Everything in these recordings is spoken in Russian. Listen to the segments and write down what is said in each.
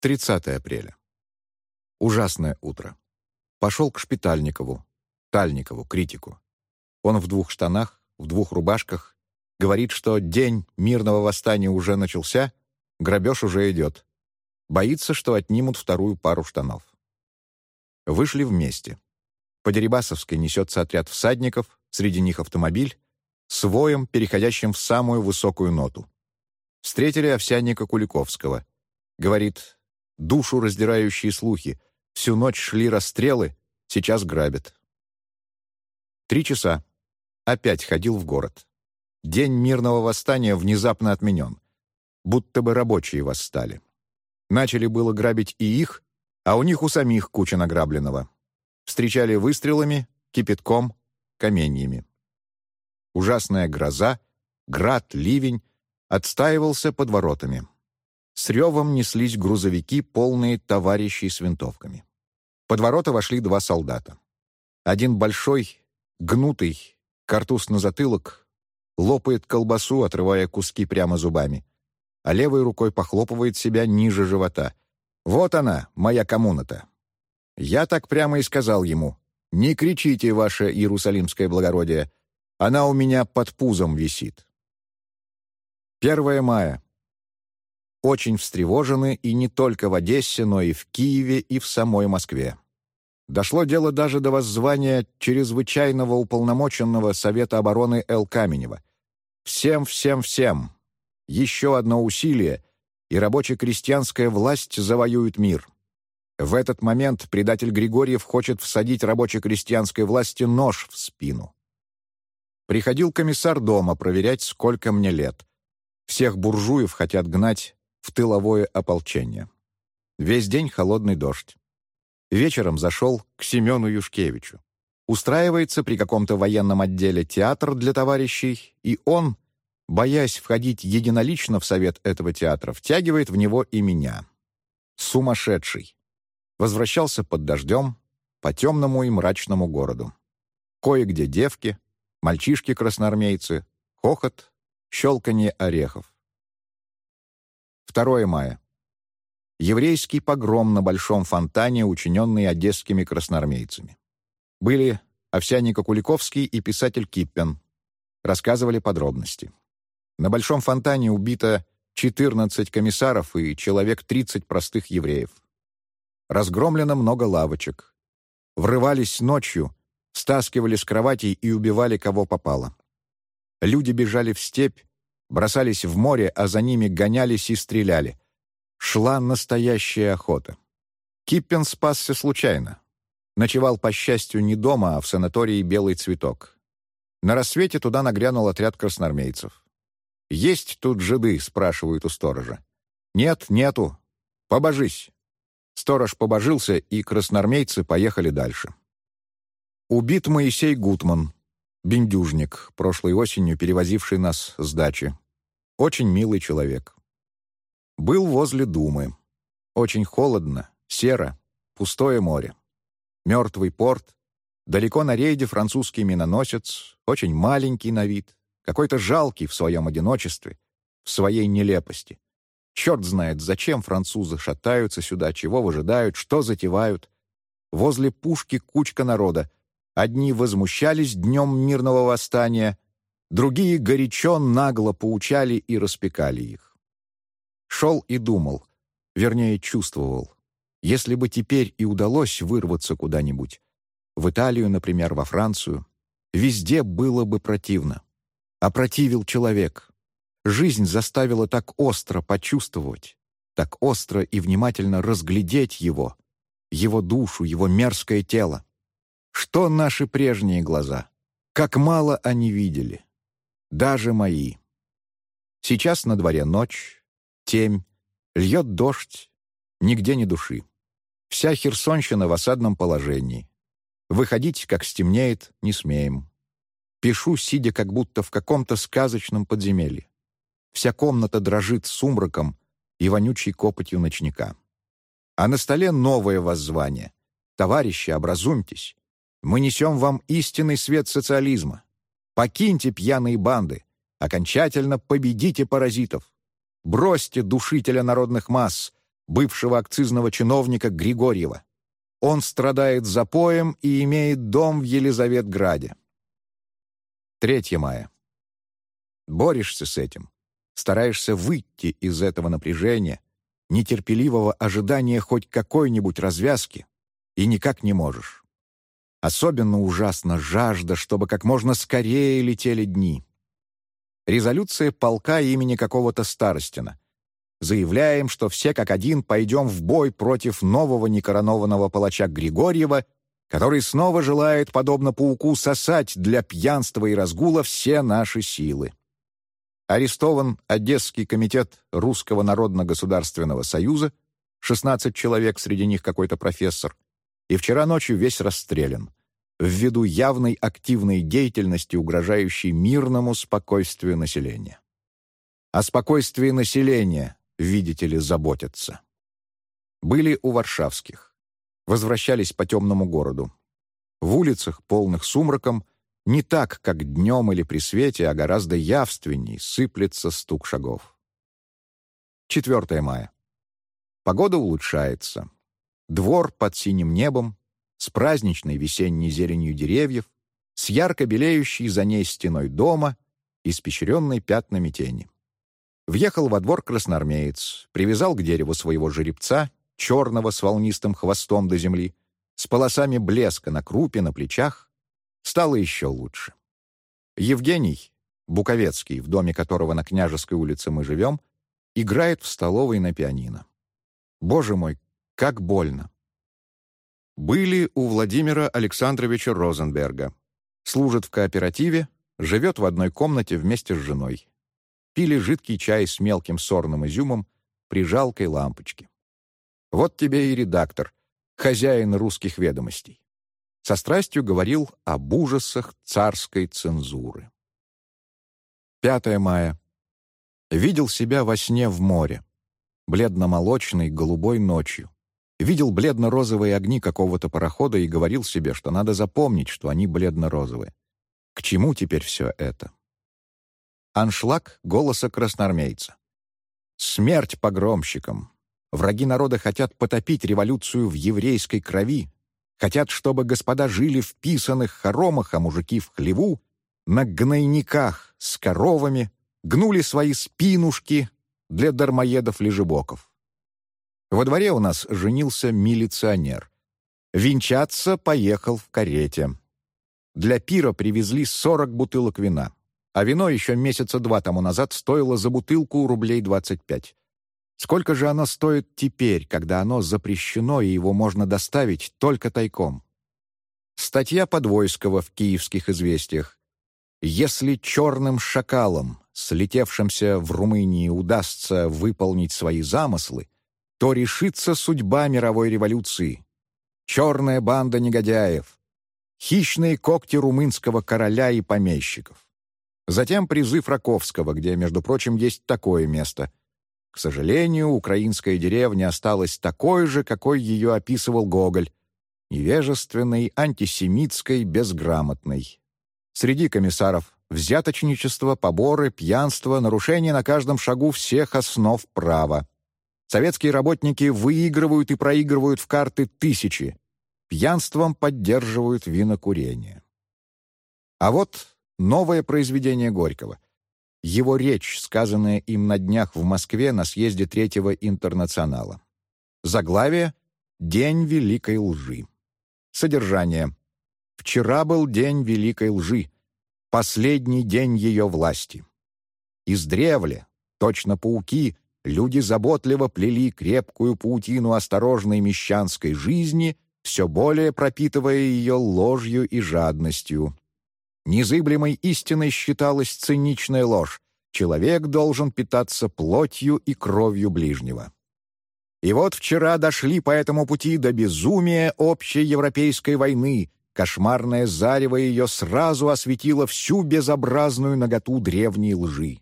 30 апреля. Ужасное утро. Пошел к Шпитальникову, Тальникову, критику. Он в двух штанах, в двух рубашках, говорит, что день мирного восстания уже начался, грабеж уже идет. Боится, что отнимут вторую пару штанов. Вышли вместе. По Дерибасовской несется отряд всадников, среди них автомобиль, с воем, переходящим в самую высокую ноту. Встретили овсянника Куликовского. Говорит, душу раздирающие слухи, всю ночь шли расстрелы, сейчас грабят. Три часа. Опять ходил в город. День мирного восстания внезапно отменен. Будто бы рабочие восстали. Начали было грабить и их, а у них у самих куча награбленного. Встречали выстрелами, кипятком, каменьями. Ужасная гроза, град, ливень отстаивался под воротами. С ревом неслись грузовики, полные товарищей с винтовками. Под ворота вошли два солдата. Один большой, гнутый, картуз на затылок, лопает колбасу, отрывая куски прямо зубами, а левой рукой похлопывает себя ниже живота. «Вот она, моя коммуна-то!» Я так прямо и сказал ему, «Не кричите, ваше иерусалимское благородие, она у меня под пузом висит». 1 мая. Очень встревожены и не только в Одессе, но и в Киеве, и в самой Москве. Дошло дело даже до воззвания чрезвычайного уполномоченного Совета обороны Л. Каменева. Всем, всем, всем. Еще одно усилие, и рабоче-крестьянская власть завоюет мир. В этот момент предатель Григорьев хочет всадить рабоче-крестьянской власти нож в спину. Приходил комиссар дома проверять, сколько мне лет. Всех буржуев хотят гнать в тыловое ополчение. Весь день холодный дождь. Вечером зашел к Семену Юшкевичу. Устраивается при каком-то военном отделе театр для товарищей, и он, боясь входить единолично в совет этого театра, втягивает в него и меня. Сумасшедший. Возвращался под дождем по темному и мрачному городу. Кое-где девки, мальчишки-красноармейцы, хохот, Щелканье орехов. 2 мая. Еврейский погром на Большом фонтане, учиненный одесскими красноармейцами. Были Овсяника Куликовский и писатель Киппен. Рассказывали подробности. На Большом фонтане убито 14 комиссаров и человек 30 простых евреев. Разгромлено много лавочек. Врывались ночью, стаскивали с кроватей и убивали кого попало. Люди бежали в степь, бросались в море, а за ними гонялись и стреляли. Шла настоящая охота. Киппен спасся случайно. Ночевал, по счастью, не дома, а в санатории «Белый цветок». На рассвете туда нагрянул отряд красноармейцев. «Есть тут жиды?» — спрашивают у сторожа. «Нет, нету. Побожись». Сторож побожился, и красноармейцы поехали дальше. Убит Моисей Гутман, Бендюжник, прошлой осенью перевозивший нас с дачи. Очень милый человек. Был возле Думы. Очень холодно, серо, пустое море. Мертвый порт. Далеко на рейде французский миноносец, очень маленький на вид, какой-то жалкий в своем одиночестве, в своей нелепости. Черт знает, зачем французы шатаются сюда, чего выжидают, что затевают. Возле пушки кучка народа, Одни возмущались днем мирного восстания, другие горячо нагло поучали и распекали их. Шел и думал, вернее, чувствовал. Если бы теперь и удалось вырваться куда-нибудь, в Италию, например, во Францию, везде было бы противно. Опротивил человек. Жизнь заставила так остро почувствовать, так остро и внимательно разглядеть его, его душу, его мерзкое тело. Что наши прежние глаза? Как мало они видели. Даже мои. Сейчас на дворе ночь, темь, льет дождь, нигде ни души. Вся Херсонщина в осадном положении. Выходить, как стемнеет, не смеем. Пишу, сидя как будто в каком-то сказочном подземелье. Вся комната дрожит сумраком и вонючей копотью ночника. А на столе новое воззвание. «Товарищи, образумьтесь! Мы несем вам истинный свет социализма. Покиньте пьяные банды. Окончательно победите паразитов. Бросьте душителя народных масс. бывшего акцизного чиновника Григорьева. Он страдает запоем и имеет дом в Елизаветграде. 3 мая. Борешься с этим, стараешься выйти из этого напряжения, нетерпеливого ожидания хоть какой-нибудь развязки, и никак не можешь. Особенно ужасно жажда, чтобы как можно скорее летели дни. Резолюция полка имени какого-то Старостина. Заявляем, что все как один пойдем в бой против нового некоронованного палача Григорьева, который снова желает, подобно пауку, сосать для пьянства и разгула все наши силы. Арестован Одесский комитет Русского народно-государственного союза, 16 человек, среди них какой-то профессор, и вчера ночью весь расстрелян ввиду явной активной деятельности, угрожающей мирному спокойствию населения. О спокойствии населения, видите ли, заботятся. Были у Варшавских. Возвращались по темному городу. В улицах, полных сумраком, не так, как днем или при свете, а гораздо явственней сыплется стук шагов. 4 мая. Погода улучшается. Двор под синим небом, с праздничной весенней зеленью деревьев, с ярко белеющей за ней стеной дома, испещренной пятнами тени. Въехал во двор красноармеец, привязал к дереву своего жеребца, черного с волнистым хвостом до земли, с полосами блеска на крупе, на плечах. Стало еще лучше. Евгений, Буковецкий, в доме которого на Княжеской улице мы живем, играет в столовой на пианино. Боже мой, как больно! Были у Владимира Александровича Розенберга. Служит в кооперативе, живет в одной комнате вместе с женой. Пили жидкий чай с мелким сорным изюмом при жалкой лампочке. Вот тебе и редактор, хозяин русских ведомостей. Со страстью говорил об ужасах царской цензуры. 5 мая. Видел себя во сне в море, бледно-молочной голубой ночью видел бледно-розовые огни какого-то парохода и говорил себе, что надо запомнить, что они бледно-розовые. К чему теперь все это? Аншлаг голоса красноармейца. Смерть погромщикам. Враги народа хотят потопить революцию в еврейской крови, хотят, чтобы господа жили в писаных хоромах, а мужики в хлеву, на гнойниках с коровами, гнули свои спинушки для дармоедов-лежебоков. Во дворе у нас женился милиционер. Венчаться поехал в карете. Для пира привезли 40 бутылок вина, а вино еще месяца два тому назад стоило за бутылку рублей 25. Сколько же оно стоит теперь, когда оно запрещено и его можно доставить только тайком? Статья Подвойского в «Киевских известиях». Если черным шакалам, слетевшимся в Румынии, удастся выполнить свои замыслы, то решится судьба мировой революции. Черная банда негодяев, хищные когти румынского короля и помещиков. Затем призыв Раковского, где, между прочим, есть такое место. К сожалению, украинская деревня осталась такой же, какой ее описывал Гоголь, невежественной, антисемитской, безграмотной. Среди комиссаров взяточничество, поборы, пьянство, нарушение на каждом шагу всех основ права. Советские работники выигрывают и проигрывают в карты тысячи. Пьянством поддерживают винокурение. А вот новое произведение Горького. Его речь, сказанная им на днях в Москве на съезде Третьего интернационала. Заглавие «День великой лжи». Содержание. Вчера был день великой лжи, последний день ее власти. Издревле, точно пауки, люди заботливо плели крепкую паутину осторожной мещанской жизни, все более пропитывая ее ложью и жадностью. Незыблемой истиной считалась циничная ложь. Человек должен питаться плотью и кровью ближнего. И вот вчера дошли по этому пути до безумия общей европейской войны. Кошмарное зарево ее сразу осветило всю безобразную наготу древней лжи.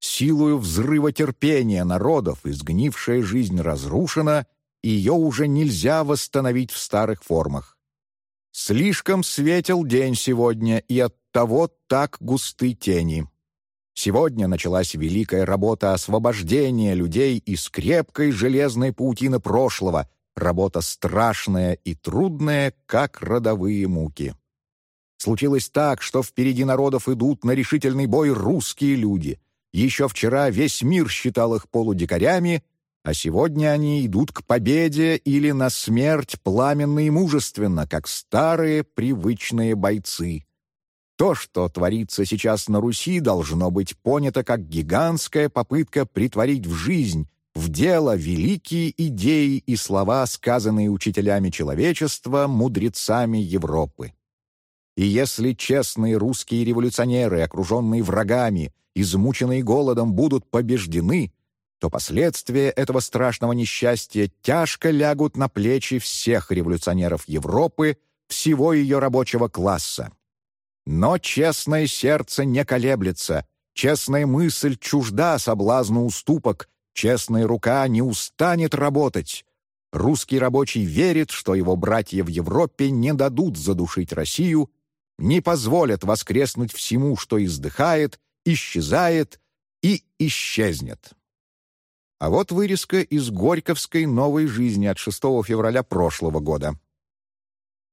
Силою взрыва терпения народов изгнившая жизнь разрушена, и ее уже нельзя восстановить в старых формах. Слишком светел день сегодня, и оттого так густы тени. Сегодня началась великая работа освобождения людей из крепкой железной паутины прошлого, работа страшная и трудная, как родовые муки. Случилось так, что впереди народов идут на решительный бой русские люди. Еще вчера весь мир считал их полудикарями, а сегодня они идут к победе или на смерть пламенно и мужественно, как старые привычные бойцы. То, что творится сейчас на Руси, должно быть понято как гигантская попытка притворить в жизнь, в дело великие идеи и слова, сказанные учителями человечества, мудрецами Европы. И если честные русские революционеры, окруженные врагами, измученные голодом, будут побеждены, то последствия этого страшного несчастья тяжко лягут на плечи всех революционеров Европы, всего ее рабочего класса. Но честное сердце не колеблется, честная мысль чужда соблазну уступок, честная рука не устанет работать. Русский рабочий верит, что его братья в Европе не дадут задушить Россию, не позволят воскреснуть всему, что издыхает, исчезает и исчезнет. А вот вырезка из Горьковской новой жизни от 6 февраля прошлого года.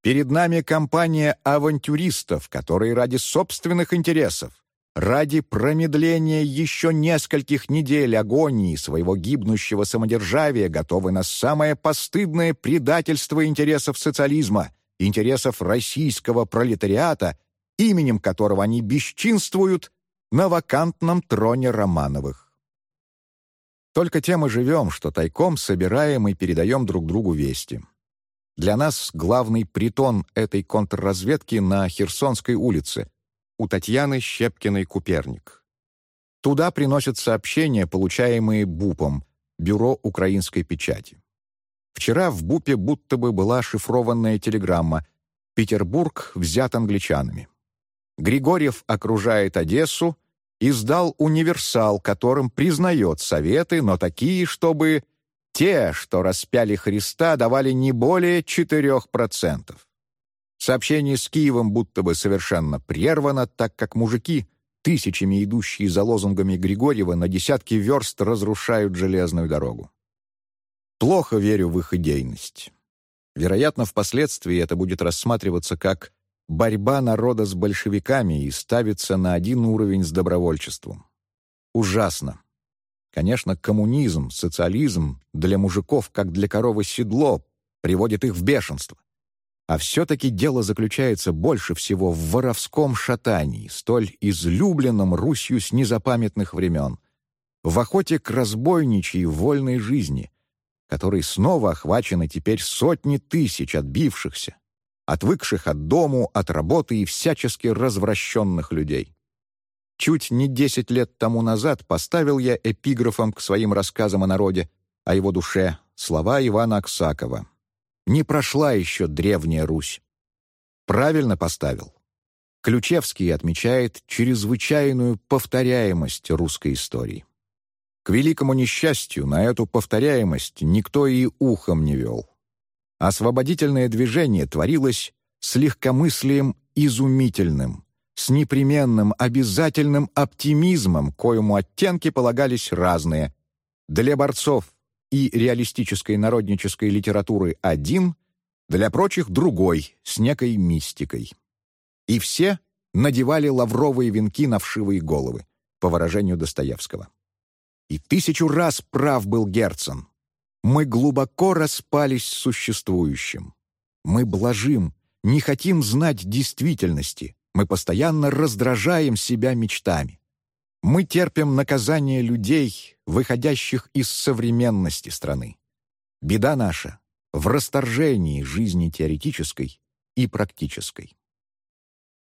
Перед нами компания авантюристов, которые ради собственных интересов, ради промедления еще нескольких недель агонии своего гибнущего самодержавия готовы на самое постыдное предательство интересов социализма, интересов российского пролетариата, именем которого они бесчинствуют на вакантном троне Романовых. Только тем и живем, что тайком собираем и передаем друг другу вести. Для нас главный притон этой контрразведки на Херсонской улице, у Татьяны Щепкиной-Куперник. Туда приносят сообщения, получаемые БУПом, Бюро украинской печати. Вчера в БУПе будто бы была шифрованная телеграмма «Петербург взят англичанами». Григорьев окружает Одессу, издал универсал, которым признает советы, но такие, чтобы те, что распяли Христа, давали не более 4%. Сообщение с Киевом будто бы совершенно прервано, так как мужики, тысячами идущие за лозунгами Григорьева, на десятки верст разрушают железную дорогу. Плохо верю в их идейность. Вероятно, впоследствии это будет рассматриваться как борьба народа с большевиками и ставиться на один уровень с добровольчеством. Ужасно. Конечно, коммунизм, социализм для мужиков, как для коровы седло, приводит их в бешенство. А все-таки дело заключается больше всего в воровском шатании, столь излюбленном Русью с незапамятных времен, в охоте к разбойничьей вольной жизни, которой снова охвачены теперь сотни тысяч отбившихся, отвыкших от дому, от работы и всячески развращенных людей. Чуть не десять лет тому назад поставил я эпиграфом к своим рассказам о народе, о его душе, слова Ивана Аксакова. «Не прошла еще древняя Русь». Правильно поставил. Ключевский отмечает чрезвычайную повторяемость русской истории. К великому несчастью, на эту повторяемость никто и ухом не вел. Освободительное движение творилось с легкомыслием изумительным, с непременным, обязательным оптимизмом, коему оттенки полагались разные. Для борцов и реалистической народнической литературы один, для прочих другой, с некой мистикой. И все надевали лавровые венки на вшивые головы, по выражению Достоевского. И тысячу раз прав был Герцен. Мы глубоко распались с существующим. Мы блажим, не хотим знать действительности, мы постоянно раздражаем себя мечтами. Мы терпим наказание людей, выходящих из современности страны. Беда наша в расторжении жизни теоретической и практической.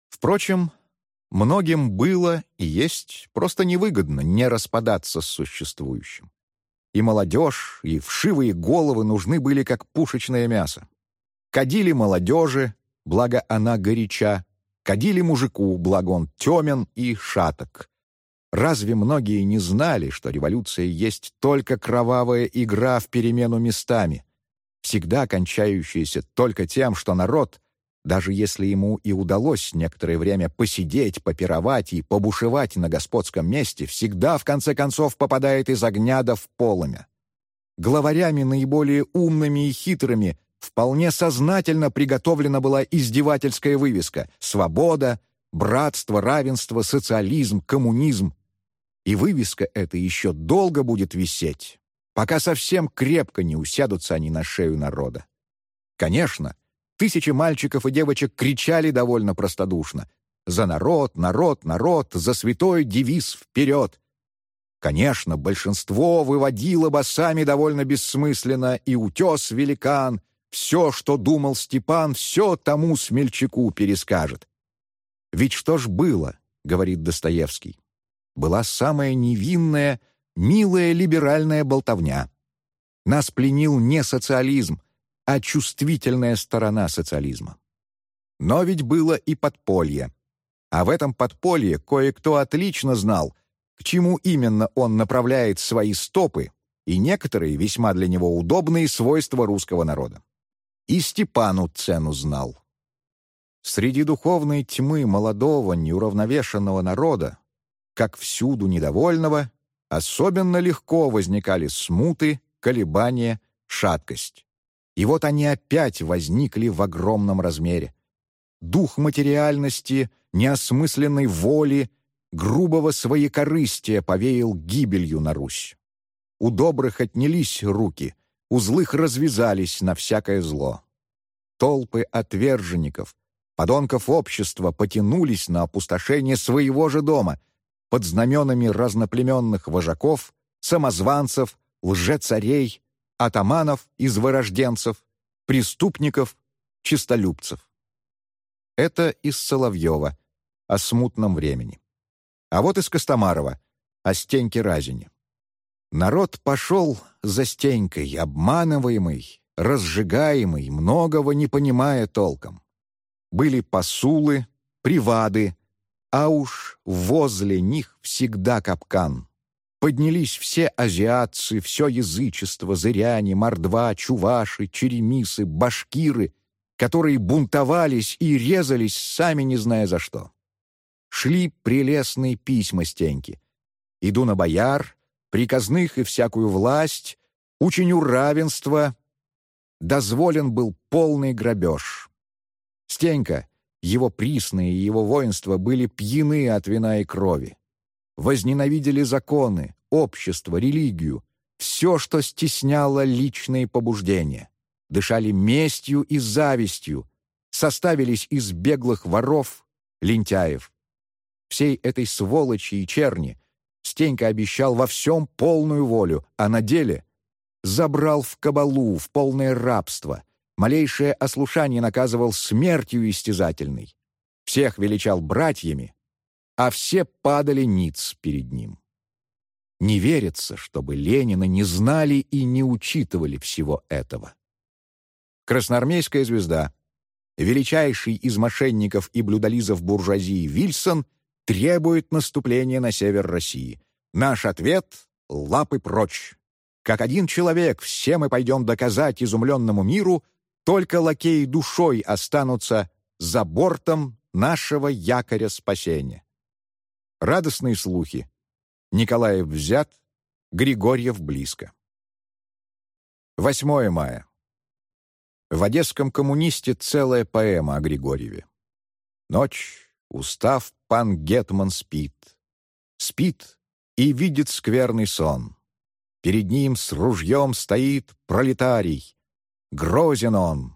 Впрочем, многим было и есть просто невыгодно не распадаться с существующим. И молодежь, и вшивые головы нужны были как пушечное мясо. Кадили молодежи, благо она горяча, Кадили мужику, благо он темен и шаток. Разве многие не знали, что революция есть только кровавая игра в перемену местами, всегда кончающаяся только тем, что народ Даже если ему и удалось некоторое время посидеть, попировать и побушевать на господском месте, всегда, в конце концов, попадает из огня до в полымя. Главарями наиболее умными и хитрыми вполне сознательно приготовлена была издевательская вывеска «Свобода», «Братство», «Равенство», «Социализм», «Коммунизм». И вывеска эта еще долго будет висеть, пока совсем крепко не усядутся они на шею народа. Конечно, Тысячи мальчиков и девочек кричали довольно простодушно. «За народ, народ, народ! За святой девиз вперед!» Конечно, большинство выводило басами довольно бессмысленно, и утес великан, все, что думал Степан, все тому смельчаку перескажет. «Ведь что ж было?» — говорит Достоевский. «Была самая невинная, милая либеральная болтовня. Нас пленил не социализм, а чувствительная сторона социализма. Но ведь было и подполье. А в этом подполье кое-кто отлично знал, к чему именно он направляет свои стопы и некоторые весьма для него удобные свойства русского народа. И Степану цену знал. Среди духовной тьмы молодого, неуравновешенного народа, как всюду недовольного, особенно легко возникали смуты, колебания, шаткость. И вот они опять возникли в огромном размере. Дух материальности, неосмысленной воли, грубого своекорыстия повеял гибелью на Русь. У добрых отнялись руки, у злых развязались на всякое зло. Толпы отверженников, подонков общества потянулись на опустошение своего же дома под знаменами разноплеменных вожаков, самозванцев, лжецарей, атаманов из вырожденцев, преступников, чистолюбцев. Это из Соловьева, о смутном времени. А вот из Костомарова, о Стеньке Разине. Народ пошел за Стенькой, обманываемый, разжигаемый, многого не понимая толком. Были посулы, привады, а уж возле них всегда капкан. Поднялись все азиатцы, все язычество, зыряне, мордва, чуваши, черемисы, башкиры, которые бунтовались и резались, сами не зная за что. Шли прелестные письма Стеньки. «Иду на бояр, приказных и всякую власть, ученю равенства». Дозволен был полный грабеж. Стенька, его присные и его воинство были пьяны от вина и крови возненавидели законы, общество, религию, все, что стесняло личные побуждения, дышали местью и завистью, составились из беглых воров, лентяев. Всей этой сволочи и черни Стенька обещал во всем полную волю, а на деле забрал в кабалу, в полное рабство, малейшее ослушание наказывал смертью истязательной, всех величал братьями, а все падали ниц перед ним. Не верится, чтобы Ленина не знали и не учитывали всего этого. Красноармейская звезда, величайший из мошенников и блюдолизов буржуазии Вильсон, требует наступления на север России. Наш ответ — лапы прочь. Как один человек все мы пойдем доказать изумленному миру, только лакеи душой останутся за бортом нашего якоря спасения. Радостные слухи. Николаев взят, Григорьев близко. 8 мая. В «Одесском коммунисте» целая поэма о Григорьеве. Ночь, устав, пан Гетман спит. Спит и видит скверный сон. Перед ним с ружьем стоит пролетарий. Грозен он.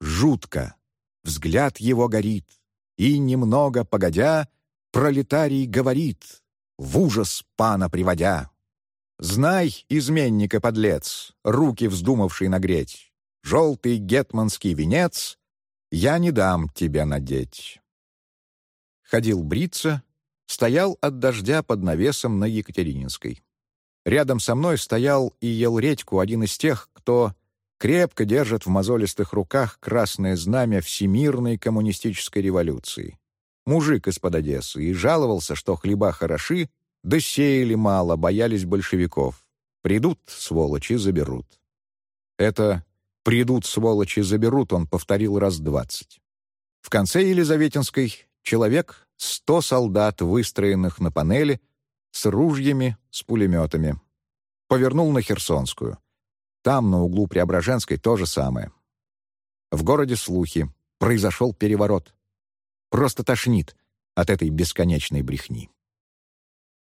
Жутко. Взгляд его горит. И, немного погодя, пролетарий говорит, в ужас пана приводя. Знай, изменника подлец, руки вздумавший нагреть, желтый гетманский венец я не дам тебе надеть. Ходил бриться, стоял от дождя под навесом на Екатерининской. Рядом со мной стоял и ел редьку один из тех, кто крепко держит в мозолистых руках красное знамя всемирной коммунистической революции мужик из-под Одессы, и жаловался, что хлеба хороши, да сеяли мало, боялись большевиков. Придут, сволочи, заберут. Это «придут, сволочи, заберут» он повторил раз двадцать. В конце Елизаветинской человек сто солдат, выстроенных на панели, с ружьями, с пулеметами. Повернул на Херсонскую. Там, на углу Преображенской, то же самое. В городе слухи. Произошел переворот. Просто тошнит от этой бесконечной брехни.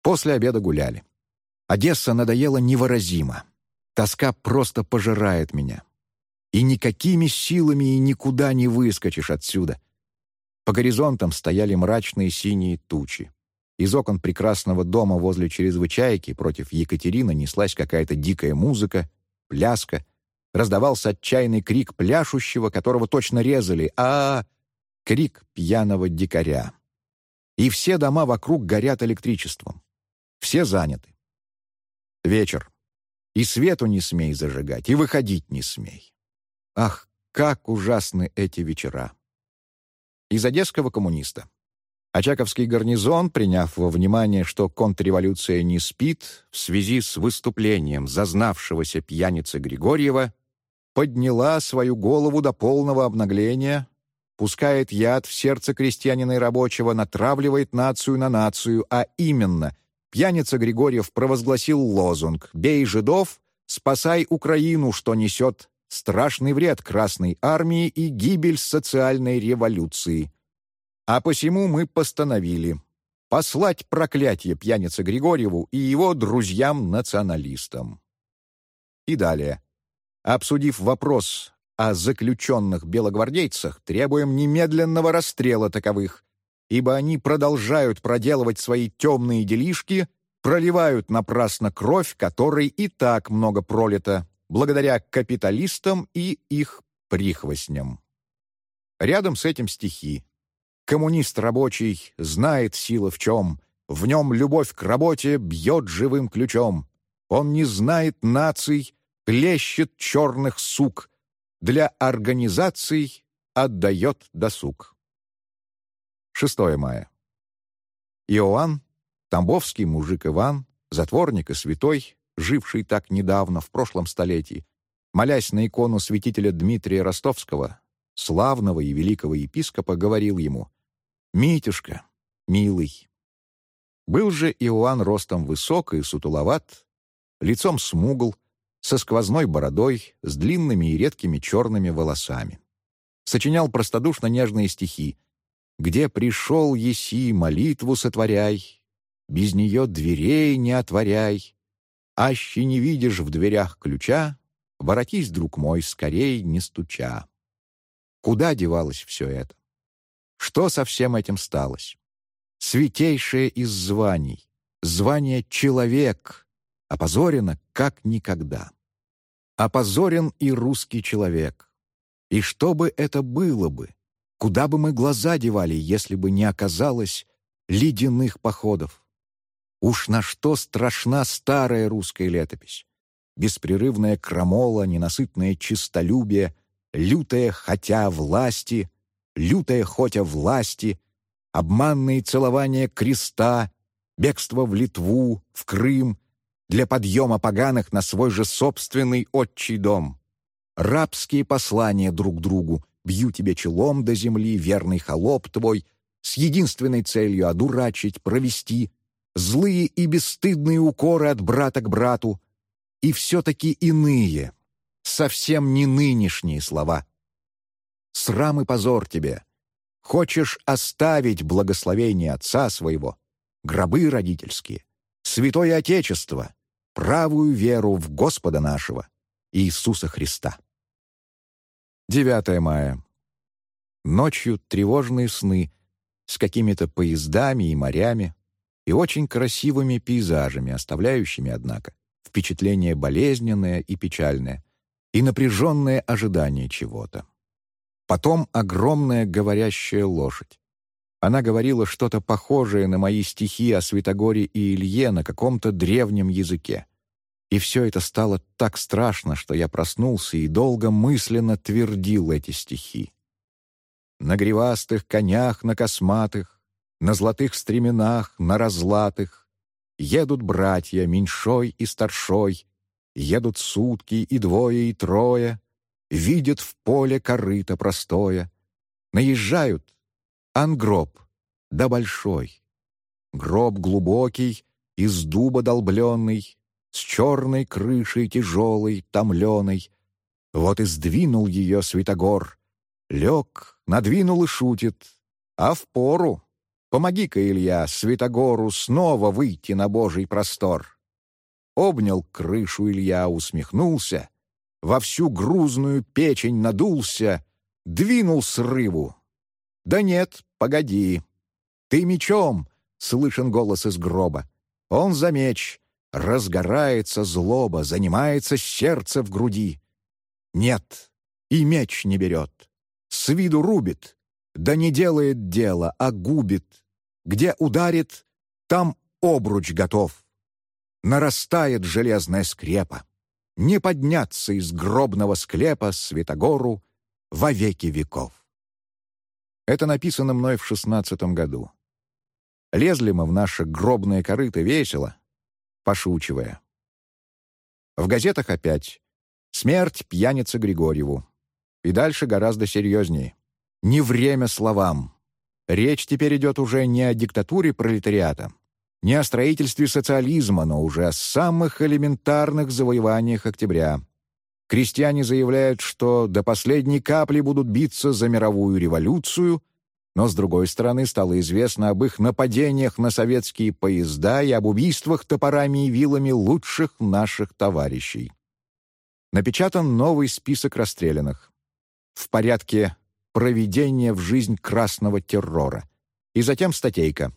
После обеда гуляли. Одесса надоела невыразимо. Тоска просто пожирает меня. И никакими силами и никуда не выскочишь отсюда. По горизонтам стояли мрачные синие тучи. Из окон прекрасного дома возле чрезвычайки против Екатерины неслась какая-то дикая музыка, пляска. Раздавался отчаянный крик пляшущего, которого точно резали, а, -а, -а крик пьяного дикаря. И все дома вокруг горят электричеством. Все заняты. Вечер. И свету не смей зажигать, и выходить не смей. Ах, как ужасны эти вечера! Из одесского коммуниста. Очаковский гарнизон, приняв во внимание, что контрреволюция не спит, в связи с выступлением зазнавшегося пьяницы Григорьева, подняла свою голову до полного обнагления, пускает яд в сердце крестьянина и рабочего, натравливает нацию на нацию, а именно — Пьяница Григорьев провозгласил лозунг «Бей жидов, спасай Украину, что несет страшный вред Красной Армии и гибель социальной революции». А посему мы постановили послать проклятие пьянице Григорьеву и его друзьям-националистам. И далее. Обсудив вопрос о заключенных белогвардейцах, требуем немедленного расстрела таковых, ибо они продолжают проделывать свои темные делишки, проливают напрасно кровь, которой и так много пролито, благодаря капиталистам и их прихвостням. Рядом с этим стихи. Коммунист рабочий знает сила в чем, в нем любовь к работе бьет живым ключом. Он не знает наций, плещет черных сук, для организаций отдает досуг. 6 мая. Иоанн, тамбовский мужик Иван, затворник и святой, живший так недавно, в прошлом столетии, молясь на икону святителя Дмитрия Ростовского, славного и великого епископа, говорил ему «Митюшка, милый». Был же Иоанн ростом высок и сутуловат, лицом смугл, со сквозной бородой, с длинными и редкими черными волосами. Сочинял простодушно нежные стихи — где пришел еси, молитву сотворяй, без нее дверей не отворяй. Аще не видишь в дверях ключа, воротись, друг мой, скорей не стуча. Куда девалось все это? Что со всем этим сталось? Святейшее из званий, звание «человек», опозорено как никогда. Опозорен и русский человек. И что бы это было бы, Куда бы мы глаза девали, если бы не оказалось ледяных походов? Уж на что страшна старая русская летопись? Беспрерывная крамола, ненасытное чистолюбие, лютое хотя власти, лютое хотя власти, обманные целования креста, бегство в Литву, в Крым, для подъема поганых на свой же собственный отчий дом, рабские послания друг другу, бью тебе челом до земли, верный холоп твой, с единственной целью одурачить, провести, злые и бесстыдные укоры от брата к брату, и все-таки иные, совсем не нынешние слова. Срам и позор тебе. Хочешь оставить благословение отца своего, гробы родительские, святое Отечество, правую веру в Господа нашего, Иисуса Христа. 9 мая. Ночью тревожные сны с какими-то поездами и морями и очень красивыми пейзажами, оставляющими, однако, впечатление болезненное и печальное и напряженное ожидание чего-то. Потом огромная говорящая лошадь. Она говорила что-то похожее на мои стихи о Святогоре и Илье на каком-то древнем языке. И все это стало так страшно, что я проснулся и долго мысленно твердил эти стихи. На гривастых конях, на косматых, на золотых стременах, на разлатых едут братья меньшой и старшой, едут сутки и двое и трое, видят в поле корыто простое, Наезжают. Ангроб, да большой. Гроб глубокий, из дуба долбленный, с черной крышей тяжелой, томленой. Вот и сдвинул ее Святогор. Лег, надвинул и шутит. А в пору. Помоги-ка, Илья, Святогору снова выйти на Божий простор. Обнял крышу Илья, усмехнулся, во всю грузную печень надулся, двинул срыву. «Да нет, погоди. Ты мечом!» — слышен голос из гроба. Он за меч. Разгорается злоба, занимается сердце в груди. Нет, и меч не берет. С виду рубит, да не делает дела, а губит. Где ударит, там обруч готов. Нарастает железная скрепа. Не подняться из гробного склепа Святогору во веки веков. Это написано мной в шестнадцатом году. Лезли мы в наше гробное корыто весело, пошучивая. В газетах опять «Смерть пьяницы Григорьеву». И дальше гораздо серьезнее. Не время словам. Речь теперь идет уже не о диктатуре пролетариата, не о строительстве социализма, но уже о самых элементарных завоеваниях октября. Крестьяне заявляют, что до последней капли будут биться за мировую революцию, но, с другой стороны, стало известно об их нападениях на советские поезда и об убийствах топорами и вилами лучших наших товарищей. Напечатан новый список расстрелянных. В порядке проведения в жизнь красного террора. И затем статейка.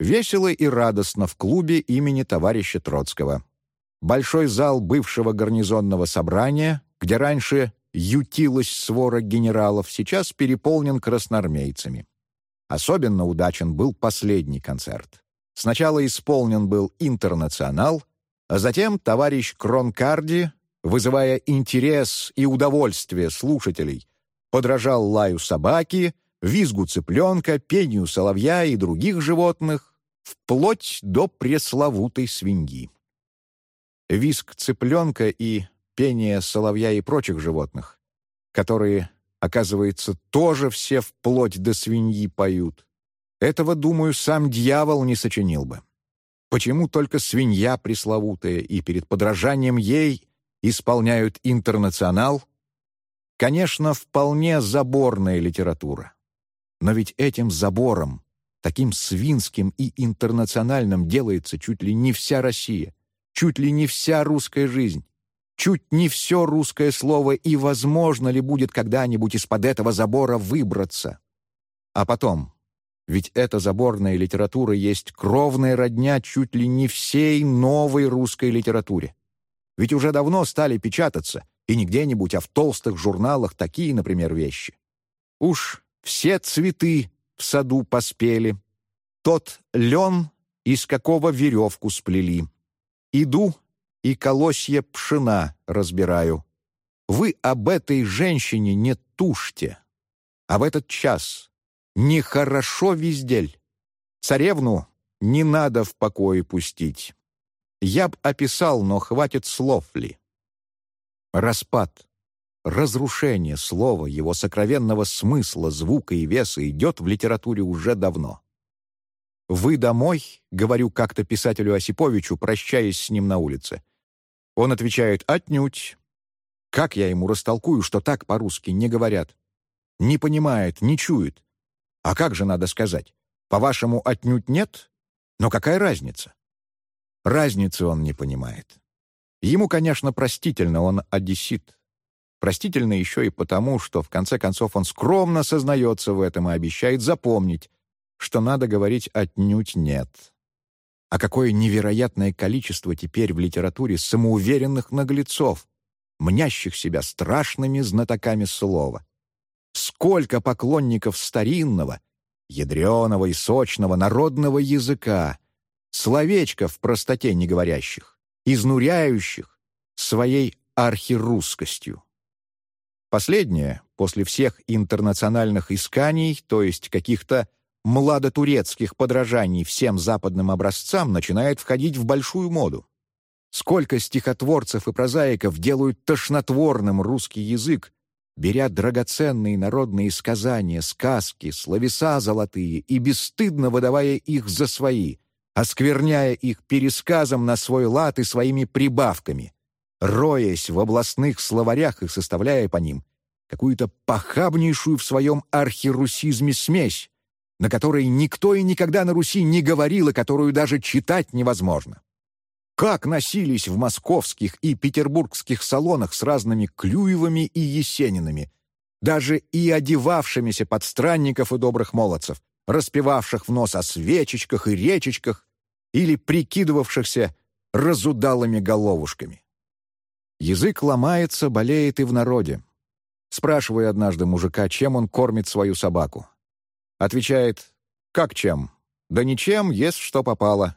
Весело и радостно в клубе имени товарища Троцкого. Большой зал бывшего гарнизонного собрания, где раньше ютилась свора генералов, сейчас переполнен красноармейцами. Особенно удачен был последний концерт. Сначала исполнен был «Интернационал», а затем товарищ Кронкарди, вызывая интерес и удовольствие слушателей, подражал лаю собаки, визгу цыпленка, пению соловья и других животных, вплоть до пресловутой свиньи. Визг цыпленка и пение соловья и прочих животных, которые, оказывается, тоже все вплоть до свиньи поют. Этого, думаю, сам дьявол не сочинил бы. Почему только свинья пресловутая и перед подражанием ей исполняют интернационал? Конечно, вполне заборная литература. Но ведь этим забором, таким свинским и интернациональным делается чуть ли не вся Россия, чуть ли не вся русская жизнь чуть не все русское слово и возможно ли будет когда-нибудь из-под этого забора выбраться. А потом, ведь эта заборная литература есть кровная родня чуть ли не всей новой русской литературе. Ведь уже давно стали печататься, и не где-нибудь, а в толстых журналах такие, например, вещи. Уж все цветы в саду поспели, тот лен, из какого веревку сплели. Иду, и колосья пшена разбираю. Вы об этой женщине не тушьте. А в этот час нехорошо вездель. Царевну не надо в покое пустить. Я б описал, но хватит слов ли. Распад, разрушение слова, его сокровенного смысла, звука и веса идет в литературе уже давно. «Вы домой?» — говорю как-то писателю Осиповичу, прощаясь с ним на улице. Он отвечает «отнюдь». Как я ему растолкую, что так по-русски не говорят? Не понимает, не чует. А как же надо сказать? По-вашему, отнюдь нет? Но какая разница? Разницы он не понимает. Ему, конечно, простительно, он одессит. Простительно еще и потому, что в конце концов он скромно сознается в этом и обещает запомнить, что надо говорить «отнюдь нет». А какое невероятное количество теперь в литературе самоуверенных наглецов, мнящих себя страшными знатоками слова. Сколько поклонников старинного, ядреного и сочного народного языка, словечков в простоте неговорящих, изнуряющих своей архирусскостью. Последнее, после всех интернациональных исканий, то есть каких-то младотурецких подражаний всем западным образцам начинает входить в большую моду. Сколько стихотворцев и прозаиков делают тошнотворным русский язык, беря драгоценные народные сказания, сказки, словеса золотые и бесстыдно выдавая их за свои, оскверняя их пересказом на свой лад и своими прибавками, роясь в областных словарях и составляя по ним какую-то похабнейшую в своем архирусизме смесь, на которой никто и никогда на Руси не говорил и которую даже читать невозможно. Как носились в московских и петербургских салонах с разными Клюевыми и Есенинами, даже и одевавшимися под странников и добрых молодцев, распевавших в нос о свечечках и речечках или прикидывавшихся разудалыми головушками. Язык ломается, болеет и в народе. Спрашиваю однажды мужика, чем он кормит свою собаку. Отвечает, как чем? Да ничем, ест что попало.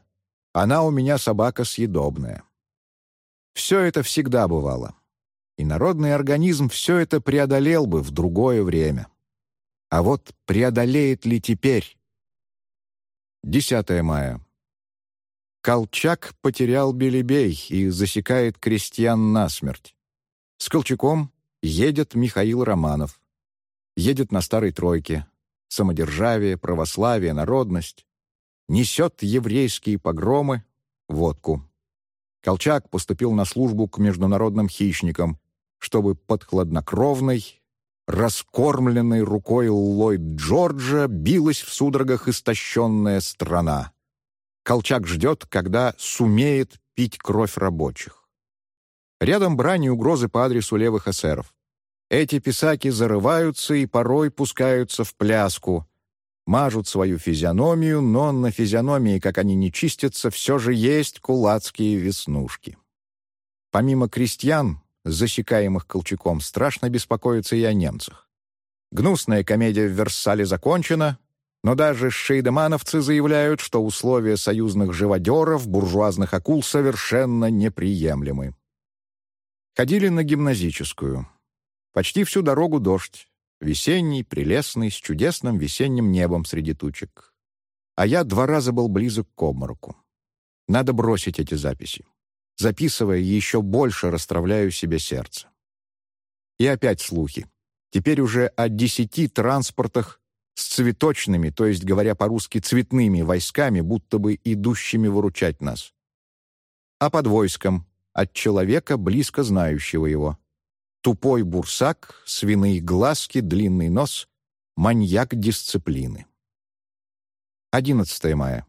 Она у меня собака съедобная. Все это всегда бывало. И народный организм все это преодолел бы в другое время. А вот преодолеет ли теперь? 10 мая. Колчак потерял Белебей и засекает крестьян насмерть. С Колчаком едет Михаил Романов. Едет на старой тройке. Самодержавие, православие, народность. Несет еврейские погромы, водку. Колчак поступил на службу к международным хищникам, чтобы под хладнокровной, раскормленной рукой Ллойд Джорджа билась в судорогах истощенная страна. Колчак ждет, когда сумеет пить кровь рабочих. Рядом брани угрозы по адресу левых эсеров. Эти писаки зарываются и порой пускаются в пляску, мажут свою физиономию, но на физиономии, как они не чистятся, все же есть кулацкие веснушки. Помимо крестьян, засекаемых Колчаком, страшно беспокоиться и о немцах. Гнусная комедия в Версале закончена, но даже шейдемановцы заявляют, что условия союзных живодеров, буржуазных акул совершенно неприемлемы. Ходили на гимназическую. Почти всю дорогу дождь. Весенний, прелестный, с чудесным весенним небом среди тучек. А я два раза был близок к обмороку. Надо бросить эти записи. Записывая, еще больше расстравляю себе сердце. И опять слухи. Теперь уже о десяти транспортах с цветочными, то есть, говоря по-русски, цветными войсками, будто бы идущими выручать нас. А под войском от человека, близко знающего его. Тупой бурсак, свиные глазки, длинный нос, маньяк дисциплины. 11 мая.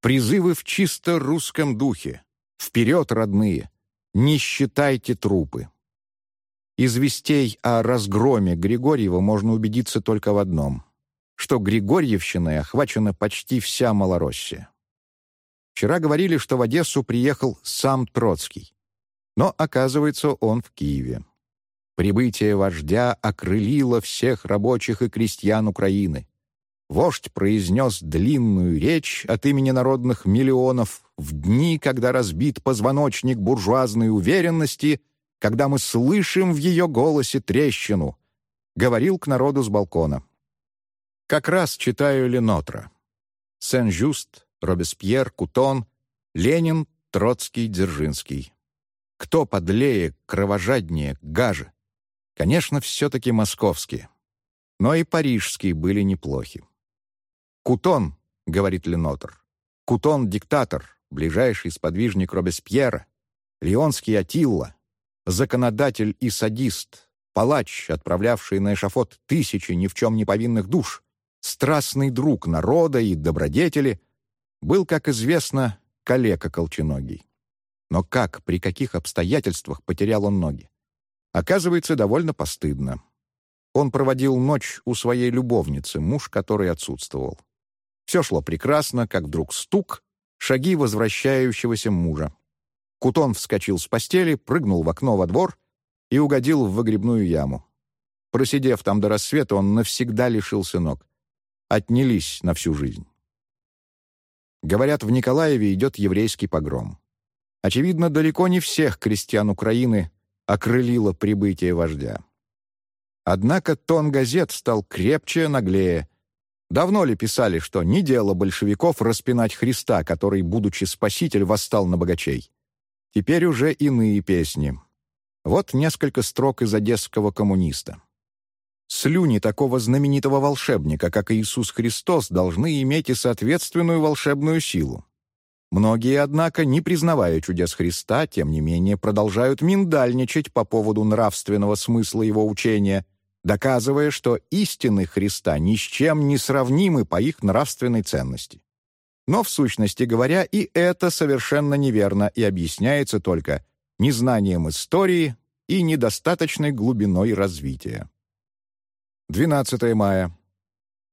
Призывы в чисто русском духе. Вперед, родные! Не считайте трупы. Из вестей о разгроме Григорьева можно убедиться только в одном — что Григорьевщиной охвачена почти вся Малороссия. Вчера говорили, что в Одессу приехал сам Троцкий. Но, оказывается, он в Киеве. Прибытие вождя окрылило всех рабочих и крестьян Украины. Вождь произнес длинную речь от имени народных миллионов в дни, когда разбит позвоночник буржуазной уверенности, когда мы слышим в ее голосе трещину. Говорил к народу с балкона. Как раз читаю Ленотра. Сен-Жюст, Робеспьер, Кутон, Ленин, Троцкий, Дзержинский. Кто подлее, кровожаднее, гаже? Конечно, все-таки московские. Но и парижские были неплохи. «Кутон», — говорит Ленотр. «Кутон — диктатор, ближайший сподвижник Робеспьера, Леонский Атилла, законодатель и садист, палач, отправлявший на эшафот тысячи ни в чем не повинных душ, страстный друг народа и добродетели, был, как известно, калека колченогий. Но как, при каких обстоятельствах потерял он ноги? Оказывается, довольно постыдно. Он проводил ночь у своей любовницы, муж который отсутствовал. Все шло прекрасно, как вдруг стук, шаги возвращающегося мужа. Кутон вскочил с постели, прыгнул в окно во двор и угодил в выгребную яму. Просидев там до рассвета, он навсегда лишился ног отнялись на всю жизнь. Говорят, в Николаеве идет еврейский погром. Очевидно, далеко не всех крестьян Украины окрылило прибытие вождя. Однако тон газет стал крепче, наглее. Давно ли писали, что не дело большевиков распинать Христа, который, будучи спаситель, восстал на богачей? Теперь уже иные песни. Вот несколько строк из одесского коммуниста. Слюни такого знаменитого волшебника, как Иисус Христос, должны иметь и соответственную волшебную силу. Многие, однако, не признавая чудес Христа, тем не менее продолжают миндальничать по поводу нравственного смысла его учения, доказывая, что истины Христа ни с чем не сравнимы по их нравственной ценности. Но, в сущности говоря, и это совершенно неверно и объясняется только незнанием истории и недостаточной глубиной развития. 12 мая.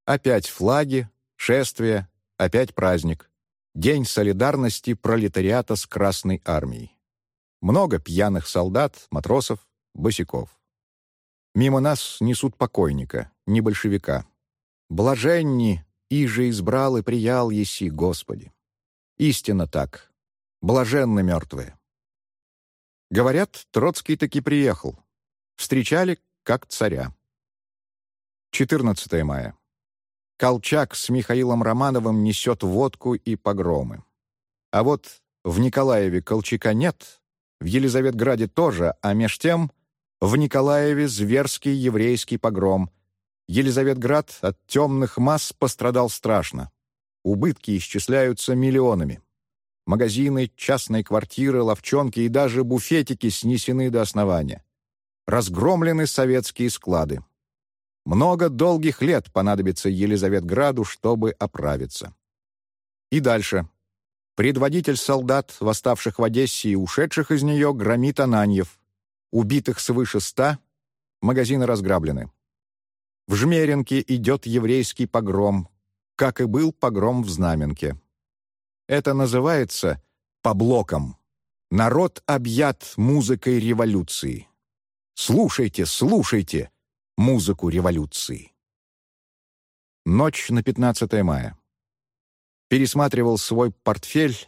Опять флаги, шествие, опять праздник. День солидарности пролетариата с Красной армией. Много пьяных солдат, матросов, босиков. Мимо нас несут покойника, не большевика. Блаженни, иже избрал и приял еси, Господи. Истинно так. Блаженны мертвые. Говорят, Троцкий таки приехал. Встречали как царя. 14 мая. Колчак с Михаилом Романовым несет водку и погромы. А вот в Николаеве Колчака нет, в Елизаветграде тоже, а меж тем в Николаеве зверский еврейский погром. Елизаветград от темных масс пострадал страшно. Убытки исчисляются миллионами. Магазины, частные квартиры, ловчонки и даже буфетики снесены до основания. Разгромлены советские склады. Много долгих лет понадобится Елизаветграду, чтобы оправиться. И дальше. Предводитель солдат, восставших в Одессе и ушедших из нее, громит Ананьев. Убитых свыше ста, магазины разграблены. В Жмеринке идет еврейский погром, как и был погром в Знаменке. Это называется «по блокам». Народ объят музыкой революции. Слушайте, слушайте, музыку революции. Ночь на 15 мая. Пересматривал свой портфель,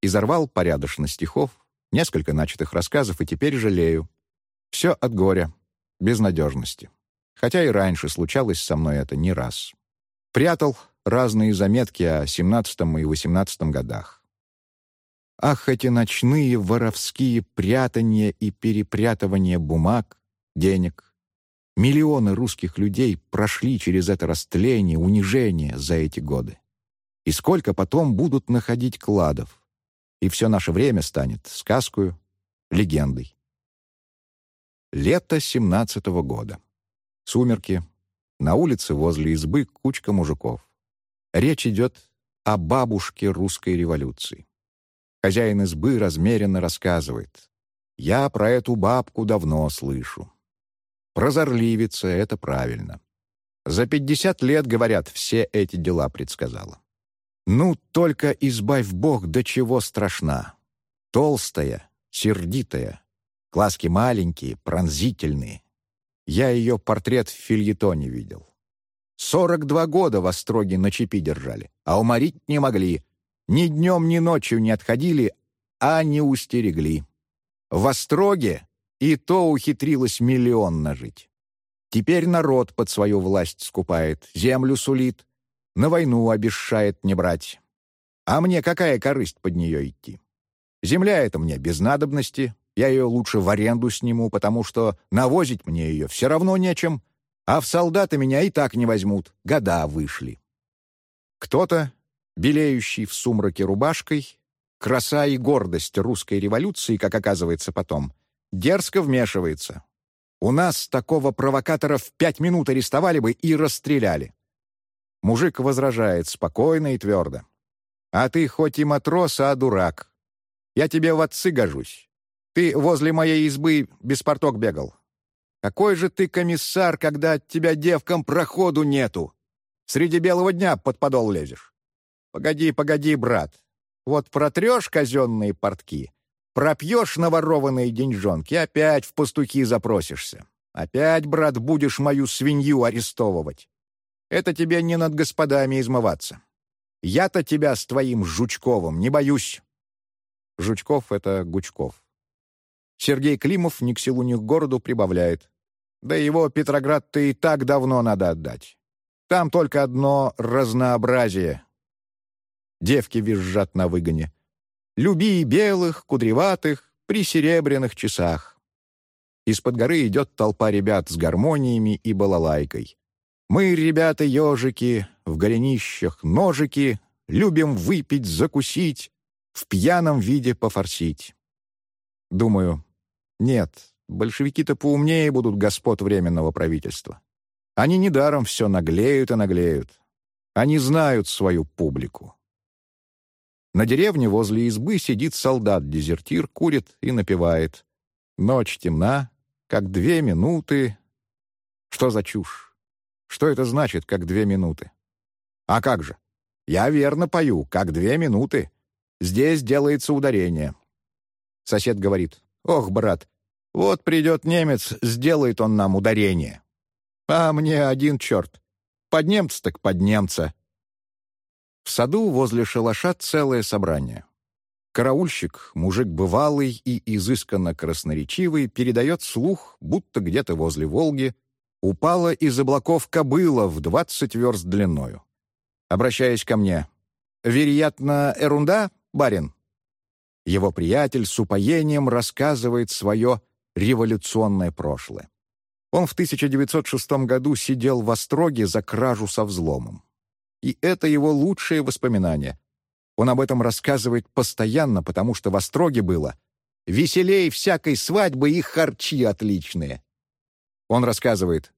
изорвал порядочно стихов, несколько начатых рассказов, и теперь жалею. Все от горя, безнадежности. Хотя и раньше случалось со мной это не раз. Прятал разные заметки о 17 и 18 годах. Ах, эти ночные воровские прятания и перепрятывания бумаг, денег, Миллионы русских людей прошли через это растление, унижение за эти годы. И сколько потом будут находить кладов. И все наше время станет сказкою, легендой. Лето семнадцатого года. Сумерки. На улице возле избы кучка мужиков. Речь идет о бабушке русской революции. Хозяин избы размеренно рассказывает. «Я про эту бабку давно слышу. Прозорливица — это правильно. За пятьдесят лет, говорят, все эти дела предсказала. Ну, только избавь Бог, до чего страшна. Толстая, сердитая, глазки маленькие, пронзительные. Я ее портрет в фильетоне видел. Сорок два года в Остроге на чепи держали, а уморить не могли. Ни днем, ни ночью не отходили, а не устерегли. В Остроге и то ухитрилась миллион нажить. Теперь народ под свою власть скупает, землю сулит, на войну обещает не брать. А мне какая корысть под нее идти? Земля эта мне без надобности, я ее лучше в аренду сниму, потому что навозить мне ее все равно нечем, а в солдаты меня и так не возьмут, года вышли. Кто-то, белеющий в сумраке рубашкой, краса и гордость русской революции, как оказывается потом — дерзко вмешивается. У нас такого провокатора в пять минут арестовали бы и расстреляли. Мужик возражает спокойно и твердо. «А ты хоть и матрос, а дурак. Я тебе в отцы гожусь. Ты возле моей избы без порток бегал. Какой же ты комиссар, когда от тебя девкам проходу нету? Среди белого дня под подол лезешь. Погоди, погоди, брат. Вот протрешь казенные портки, Пропьешь наворованные деньжонки, опять в пастухи запросишься. Опять, брат, будешь мою свинью арестовывать. Это тебе не над господами измываться. Я-то тебя с твоим Жучковым не боюсь». Жучков — это Гучков. Сергей Климов ни к селу, ни к городу прибавляет. Да его Петроград-то и так давно надо отдать. Там только одно разнообразие. Девки визжат на выгоне. Люби белых, кудреватых, при серебряных часах. Из-под горы идет толпа ребят с гармониями и балалайкой. Мы, ребята-ежики, в голенищах ножики, любим выпить, закусить, в пьяном виде пофорсить. Думаю, нет, большевики-то поумнее будут господ Временного правительства. Они недаром все наглеют и наглеют. Они знают свою публику. На деревне возле избы сидит солдат-дезертир, курит и напевает. Ночь темна, как две минуты. Что за чушь? Что это значит, как две минуты? А как же? Я верно пою, как две минуты. Здесь делается ударение. Сосед говорит, «Ох, брат, вот придет немец, сделает он нам ударение». А мне один черт. Под немца так под немца. В саду возле шалаша целое собрание. Караульщик, мужик бывалый и изысканно красноречивый, передает слух, будто где-то возле Волги упала из облаков кобыла в двадцать верст длиною. Обращаясь ко мне, «Вероятно, ерунда, барин?» Его приятель с упоением рассказывает свое революционное прошлое. Он в 1906 году сидел в Остроге за кражу со взломом. И это его лучшее воспоминание. Он об этом рассказывает постоянно, потому что в Остроге было «веселей всякой свадьбы и харчи отличные». Он рассказывает,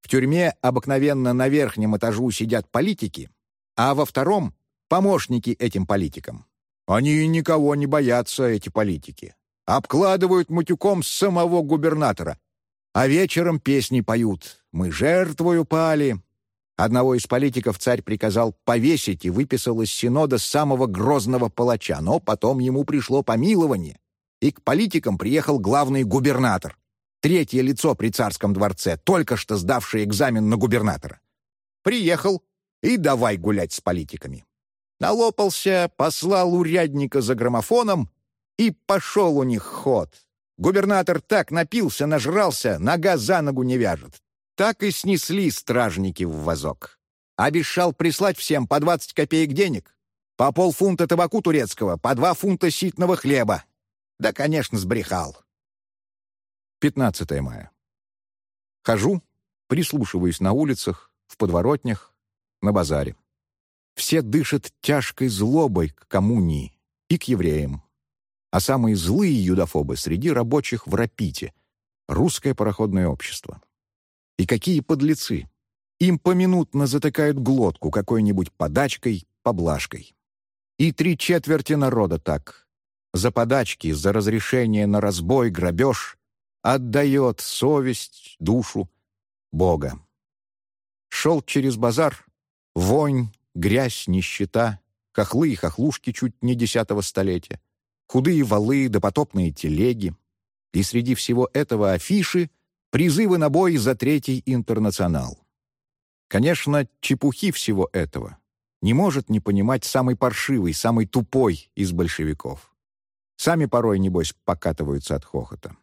в тюрьме обыкновенно на верхнем этажу сидят политики, а во втором — помощники этим политикам. Они никого не боятся, эти политики. Обкладывают матюком самого губернатора — а вечером песни поют «Мы жертвою пали». Одного из политиков царь приказал повесить и выписал из синода самого грозного палача, но потом ему пришло помилование, и к политикам приехал главный губернатор, третье лицо при царском дворце, только что сдавший экзамен на губернатора. Приехал и давай гулять с политиками. Налопался, послал урядника за граммофоном, и пошел у них ход. Губернатор так напился, нажрался, нога за ногу не вяжет. Так и снесли стражники в вазок. Обещал прислать всем по 20 копеек денег, по полфунта табаку турецкого, по два фунта ситного хлеба. Да, конечно, сбрехал. 15 мая. Хожу, прислушиваюсь на улицах, в подворотнях, на базаре. Все дышат тяжкой злобой к коммунии и к евреям а самые злые юдофобы среди рабочих в Рапите, русское пароходное общество. И какие подлецы! Им поминутно затыкают глотку какой-нибудь подачкой, поблажкой. И три четверти народа так. За подачки, за разрешение на разбой, грабеж отдает совесть, душу, Бога. Шел через базар, вонь, грязь, нищета, хохлы и хохлушки чуть не десятого столетия худые валы, допотопные телеги. И среди всего этого афиши, призывы на бой за третий интернационал. Конечно, чепухи всего этого не может не понимать самый паршивый, самый тупой из большевиков. Сами порой, небось, покатываются от хохота.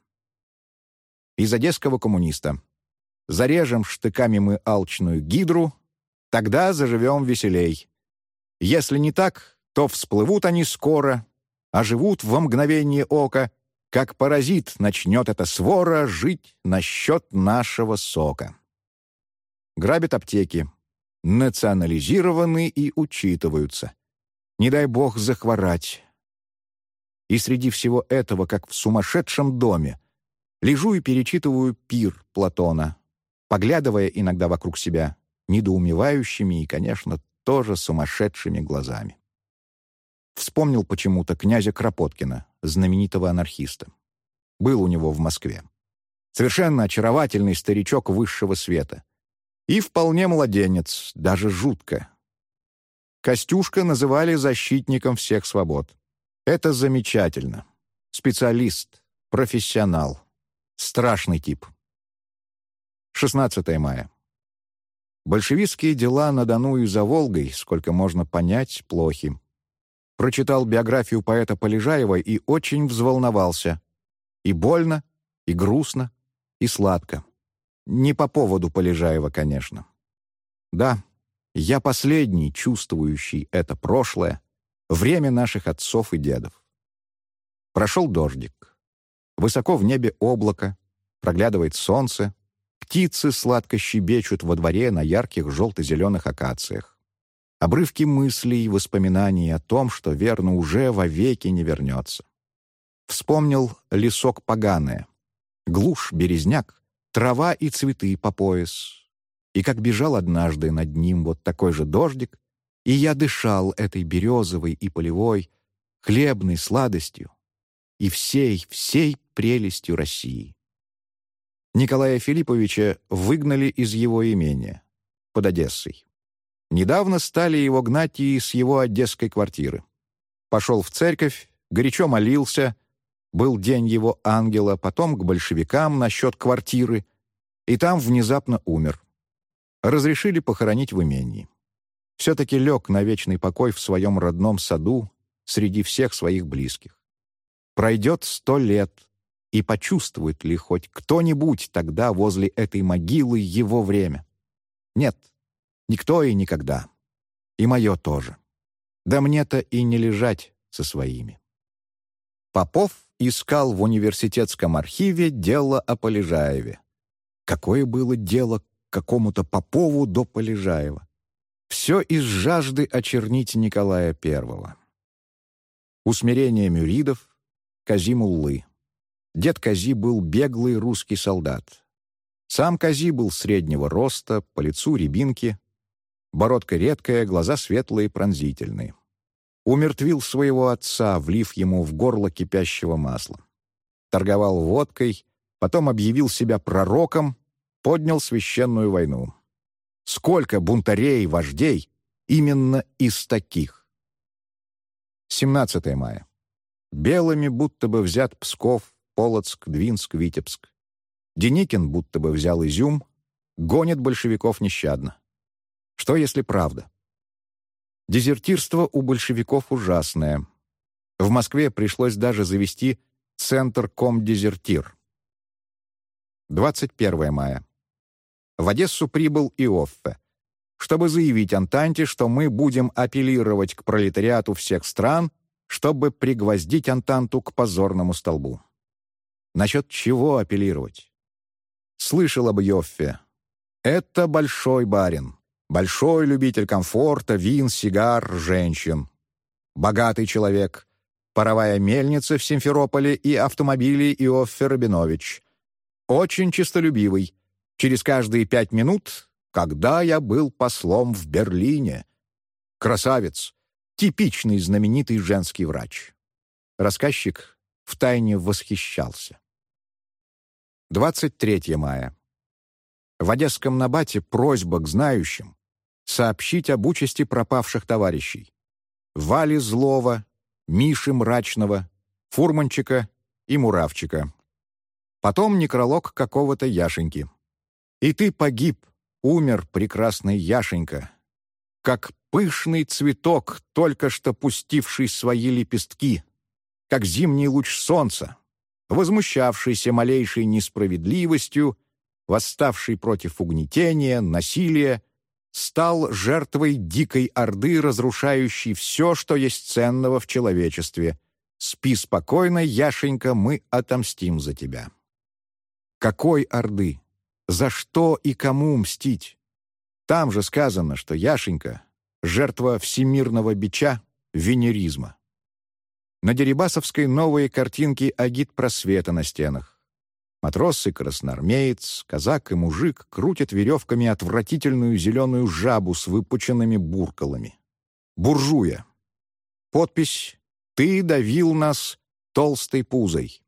Из одесского коммуниста. Зарежем штыками мы алчную гидру, тогда заживем веселей. Если не так, то всплывут они скоро, а живут во мгновение ока, как паразит начнет эта свора жить на счет нашего сока. Грабят аптеки, национализированы и учитываются. Не дай бог захворать. И среди всего этого, как в сумасшедшем доме, лежу и перечитываю пир Платона, поглядывая иногда вокруг себя недоумевающими и, конечно, тоже сумасшедшими глазами. Вспомнил почему-то князя Кропоткина, знаменитого анархиста. Был у него в Москве. Совершенно очаровательный старичок высшего света. И вполне младенец, даже жутко. Костюшка называли защитником всех свобод. Это замечательно. Специалист, профессионал. Страшный тип. 16 мая. Большевистские дела на Дону и за Волгой, сколько можно понять, плохи прочитал биографию поэта Полежаева и очень взволновался. И больно, и грустно, и сладко. Не по поводу Полежаева, конечно. Да, я последний, чувствующий это прошлое, время наших отцов и дедов. Прошел дождик. Высоко в небе облако, проглядывает солнце, птицы сладко щебечут во дворе на ярких желто-зеленых акациях. Обрывки мыслей и воспоминаний о том, что верно уже вовеки не вернется. Вспомнил лесок поганое, глушь, березняк, трава и цветы по пояс. И как бежал однажды над ним вот такой же дождик, и я дышал этой березовой и полевой, хлебной сладостью и всей, всей прелестью России. Николая Филипповича выгнали из его имения под Одессой. Недавно стали его гнать и с его одесской квартиры. Пошел в церковь, горячо молился, был день его ангела, потом к большевикам насчет квартиры, и там внезапно умер. Разрешили похоронить в имении. Все-таки лег на вечный покой в своем родном саду среди всех своих близких. Пройдет сто лет, и почувствует ли хоть кто-нибудь тогда возле этой могилы его время? Нет, никто и никогда. И мое тоже. Да мне-то и не лежать со своими. Попов искал в университетском архиве дело о Полежаеве. Какое было дело к какому-то Попову до Полежаева? Все из жажды очернить Николая I. Усмирение мюридов, Казимуллы. Дед Кази был беглый русский солдат. Сам Кази был среднего роста, по лицу рябинки, бородка редкая, глаза светлые, пронзительные. Умертвил своего отца, влив ему в горло кипящего масла. Торговал водкой, потом объявил себя пророком, поднял священную войну. Сколько бунтарей, вождей именно из таких? 17 мая. Белыми будто бы взят Псков, Полоцк, Двинск, Витебск. Деникин будто бы взял изюм, гонит большевиков нещадно. Что, если правда? Дезертирство у большевиков ужасное. В Москве пришлось даже завести Центр Комдезертир. 21 мая. В Одессу прибыл Иоффе, чтобы заявить Антанте, что мы будем апеллировать к пролетариату всех стран, чтобы пригвоздить Антанту к позорному столбу. Насчет чего апеллировать? Слышал об Йоффе. Это большой барин. Большой любитель комфорта, вин, сигар, женщин. Богатый человек. Паровая мельница в Симферополе и автомобили Иоффе Рабинович. Очень честолюбивый. Через каждые пять минут, когда я был послом в Берлине. Красавец. Типичный знаменитый женский врач. Рассказчик втайне восхищался. 23 мая. В Одесском Набате просьба к знающим сообщить об участи пропавших товарищей. Вали Злова, Миши Мрачного, Фурманчика и Муравчика. Потом некролог какого-то Яшеньки. «И ты погиб, умер, прекрасный Яшенька, как пышный цветок, только что пустивший свои лепестки, как зимний луч солнца, возмущавшийся малейшей несправедливостью, восставший против угнетения, насилия, стал жертвой дикой орды, разрушающей все, что есть ценного в человечестве. Спи спокойно, Яшенька, мы отомстим за тебя. Какой орды? За что и кому мстить? Там же сказано, что Яшенька — жертва всемирного бича, венеризма. На Дерибасовской новые картинки агит-просвета на стенах. Матрос и красноармеец, казак и мужик крутят веревками отвратительную зеленую жабу с выпученными буркалами. Буржуя. Подпись «Ты давил нас толстой пузой».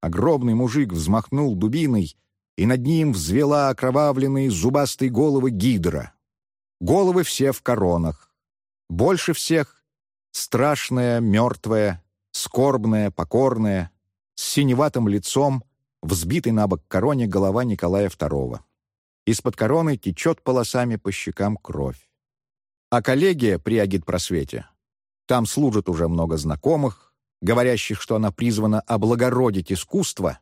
Огромный мужик взмахнул дубиной, и над ним взвела окровавленные зубастые головы гидра. Головы все в коронах. Больше всех Страшная, мертвая, скорбная, покорная, с синеватым лицом, взбитой на бок короне голова Николая II. Из-под короны течет полосами по щекам кровь. А коллегия при агитпросвете. Там служат уже много знакомых, говорящих, что она призвана облагородить искусство,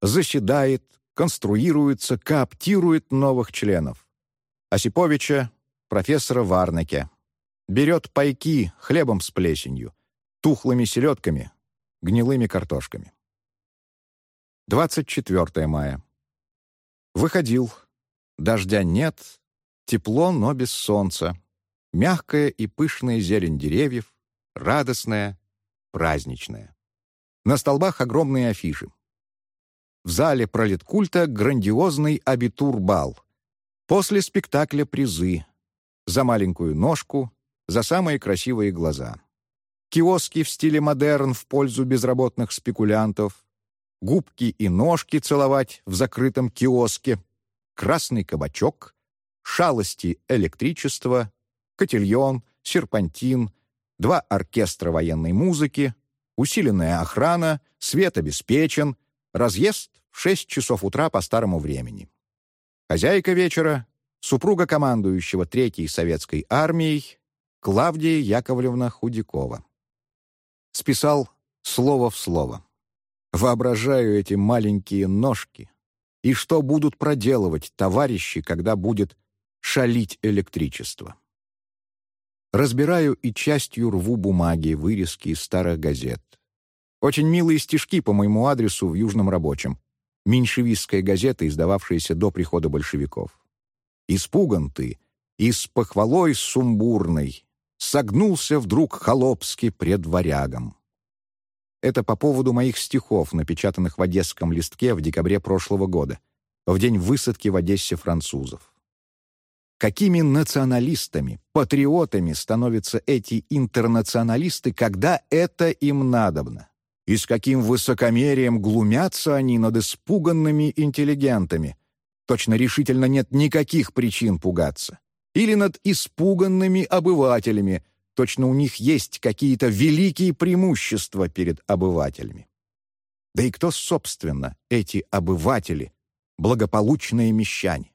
заседает, конструируется, кооптирует новых членов. Осиповича, профессора Варнеке, Берет пайки хлебом с плесенью, тухлыми селедками, гнилыми картошками. 24 мая. Выходил. Дождя нет, тепло, но без солнца. Мягкая и пышная зелень деревьев, радостная, праздничная. На столбах огромные афиши. В зале пролеткульта грандиозный абитур-бал. После спектакля призы. За маленькую ножку, за самые красивые глаза. Киоски в стиле модерн в пользу безработных спекулянтов. Губки и ножки целовать в закрытом киоске. Красный кабачок. Шалости электричества. Котельон, серпантин. Два оркестра военной музыки. Усиленная охрана. Свет обеспечен. Разъезд в 6 часов утра по старому времени. Хозяйка вечера — супруга командующего Третьей Советской армией Клавдия Яковлевна Худякова. Списал слово в слово. Воображаю эти маленькие ножки. И что будут проделывать товарищи, когда будет шалить электричество. Разбираю и частью рву бумаги, вырезки из старых газет. Очень милые стишки по моему адресу в Южном Рабочем. Меньшевистская газета, издававшаяся до прихода большевиков. Испуган ты, и с похвалой сумбурной согнулся вдруг холопски пред варягом. Это по поводу моих стихов, напечатанных в одесском листке в декабре прошлого года, в день высадки в Одессе французов. Какими националистами, патриотами становятся эти интернационалисты, когда это им надобно? И с каким высокомерием глумятся они над испуганными интеллигентами? Точно решительно нет никаких причин пугаться или над испуганными обывателями, точно у них есть какие-то великие преимущества перед обывателями. Да и кто, собственно, эти обыватели, благополучные мещане?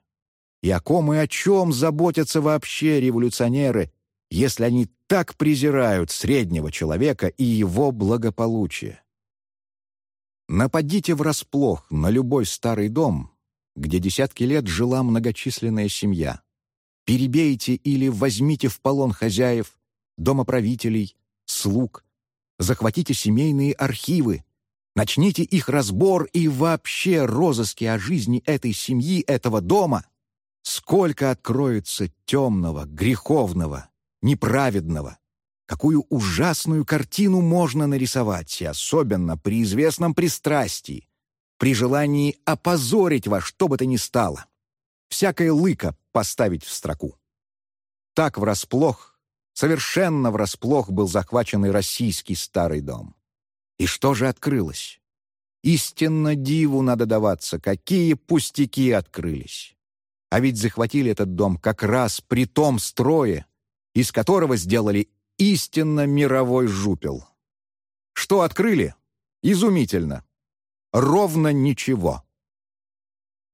И о ком и о чем заботятся вообще революционеры, если они так презирают среднего человека и его благополучие? Нападите врасплох на любой старый дом, где десятки лет жила многочисленная семья перебейте или возьмите в полон хозяев, домоправителей, слуг, захватите семейные архивы, начните их разбор и вообще розыски о жизни этой семьи, этого дома. Сколько откроется темного, греховного, неправедного, какую ужасную картину можно нарисовать, и особенно при известном пристрастии, при желании опозорить во что бы то ни стало всякое лыко поставить в строку. Так врасплох, совершенно врасплох был захваченный российский старый дом. И что же открылось? Истинно диву надо даваться, какие пустяки открылись. А ведь захватили этот дом как раз при том строе, из которого сделали истинно мировой жупел. Что открыли? Изумительно. Ровно ничего.